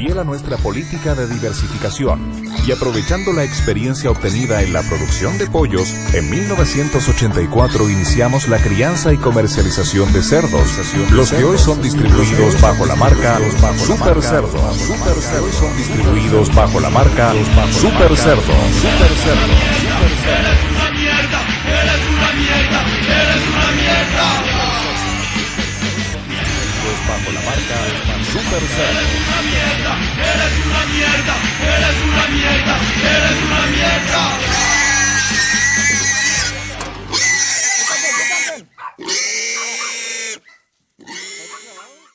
Fiel a nuestra política de diversificación y aprovechando la experiencia obtenida en la producción de pollos, en 1984 iniciamos la crianza y comercialización de cerdos, los que hoy son distribuidos bajo la marca Super Cerdo. Cerdo son distribuidos bajo la marca Super Cerdo. Super Cerdo. Bajo la marca Super Cerdo eres una mierda, eres una mierda, eres una mierda.